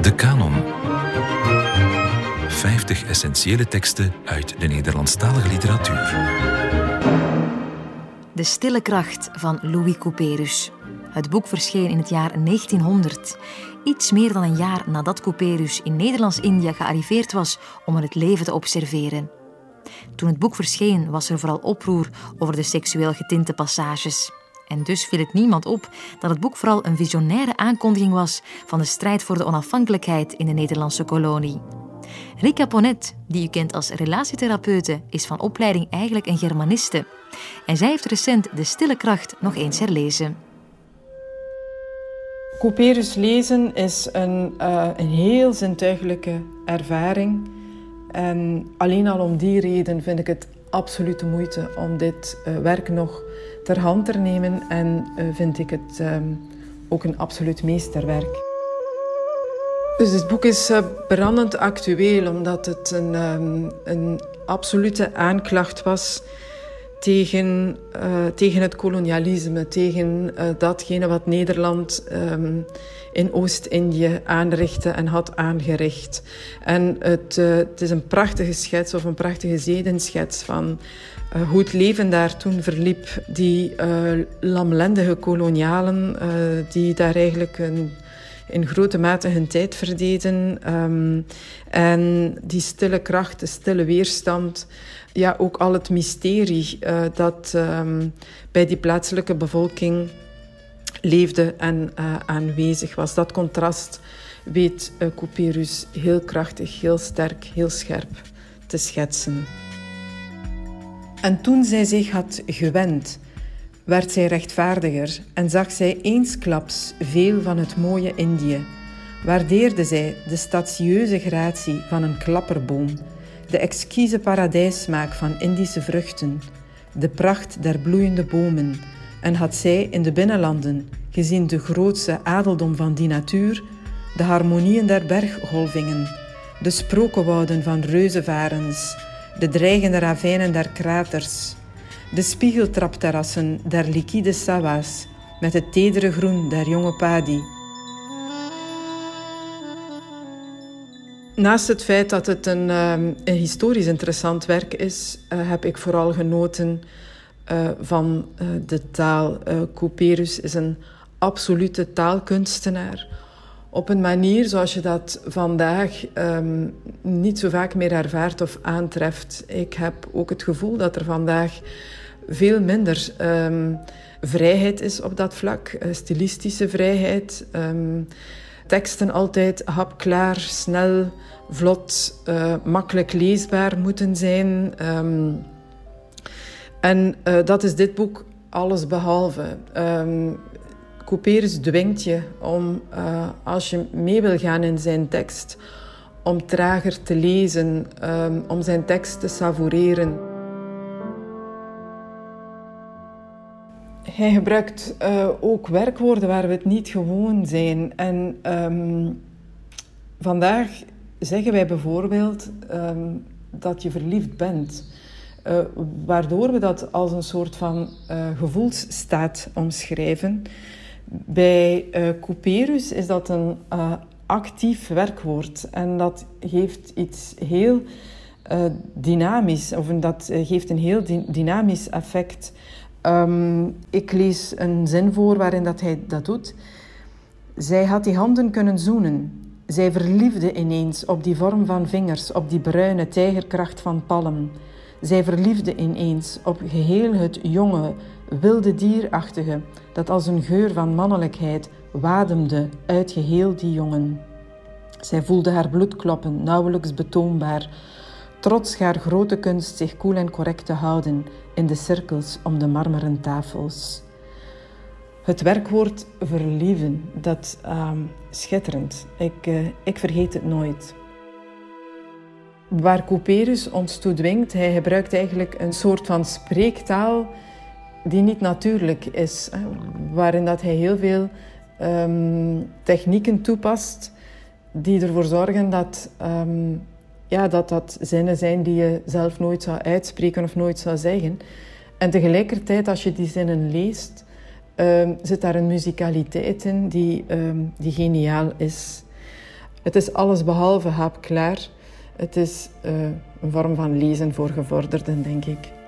De Canon. 50 essentiële teksten uit de Nederlandstalige literatuur. De stille kracht van Louis Couperus. Het boek verscheen in het jaar 1900, iets meer dan een jaar nadat Couperus in Nederlands-Indië gearriveerd was om het leven te observeren. Toen het boek verscheen was er vooral oproer over de seksueel getinte passages. En dus viel het niemand op dat het boek vooral een visionaire aankondiging was van de strijd voor de onafhankelijkheid in de Nederlandse kolonie. Rika Ponet, die u kent als relatietherapeute, is van opleiding eigenlijk een Germaniste. En zij heeft recent De Stille Kracht nog eens herlezen. Couperus lezen is een, uh, een heel zintuigelijke ervaring. En alleen al om die reden vind ik het absoluut moeite om dit uh, werk nog ter hand te nemen. En uh, vind ik het um, ook een absoluut meesterwerk. Dus dit boek is uh, brandend actueel, omdat het een, um, een absolute aanklacht was tegen, uh, tegen het kolonialisme, tegen uh, datgene wat Nederland um, in Oost-Indië aanrichtte en had aangericht. En het, uh, het is een prachtige schets of een prachtige zedenschets van hoe het leven daar toen verliep. Die lamlendige kolonialen die daar eigenlijk een in grote mate hun tijd verdeden. Um, en die stille kracht, de stille weerstand, ja, ook al het mysterie uh, dat um, bij die plaatselijke bevolking leefde en uh, aanwezig was. Dat contrast weet uh, Couperus heel krachtig, heel sterk, heel scherp te schetsen. En toen zij zich had gewend werd zij rechtvaardiger en zag zij eensklaps veel van het mooie Indië. Waardeerde zij de statieuze gratie van een klapperboom, de exquise paradijssmaak van Indische vruchten, de pracht der bloeiende bomen, en had zij in de binnenlanden, gezien de grootste adeldom van die natuur, de harmonieën der berggolvingen, de sprokenwouden van reuzenvarens, de dreigende ravijnen der kraters, de spiegeltrapterrassen der liquide sawas met het tedere groen der jonge padi. Naast het feit dat het een, um, een historisch interessant werk is, uh, heb ik vooral genoten uh, van uh, de taal. Couperus is een absolute taalkunstenaar. Op een manier zoals je dat vandaag um, niet zo vaak meer ervaart of aantreft. Ik heb ook het gevoel dat er vandaag veel minder um, vrijheid is op dat vlak, uh, stilistische vrijheid. Um, teksten altijd hapklaar, snel, vlot, uh, makkelijk leesbaar moeten zijn. Um, en uh, dat is dit boek alles behalve. Um, Couperus dwingt je om, als je mee wil gaan in zijn tekst, om trager te lezen, om zijn tekst te savoureren. Hij gebruikt uh, ook werkwoorden waar we het niet gewoon zijn. En um, vandaag zeggen wij bijvoorbeeld um, dat je verliefd bent. Uh, waardoor we dat als een soort van uh, gevoelsstaat omschrijven. Bij Couperus is dat een actief werkwoord. En dat geeft iets heel dynamisch, of dat geeft een heel dynamisch effect Um, ik lees een zin voor waarin dat hij dat doet. Zij had die handen kunnen zoenen. Zij verliefde ineens op die vorm van vingers, op die bruine tijgerkracht van palm. Zij verliefde ineens op geheel het jonge, wilde dierachtige, dat als een geur van mannelijkheid wademde uit geheel die jongen. Zij voelde haar bloed kloppen, nauwelijks betoonbaar, trots haar grote kunst zich koel en correct te houden de cirkels om de marmeren tafels. Het werkwoord verlieven, dat uh, schitterend. Ik, uh, ik vergeet het nooit. Waar Couperus ons toe dwingt, hij gebruikt eigenlijk een soort van spreektaal die niet natuurlijk is. Waarin dat hij heel veel um, technieken toepast die ervoor zorgen dat um, ja, dat dat zinnen zijn die je zelf nooit zou uitspreken of nooit zou zeggen. En tegelijkertijd, als je die zinnen leest, um, zit daar een muzikaliteit in die, um, die geniaal is. Het is alles behalve haapklaar. Het is uh, een vorm van lezen voor gevorderden, denk ik.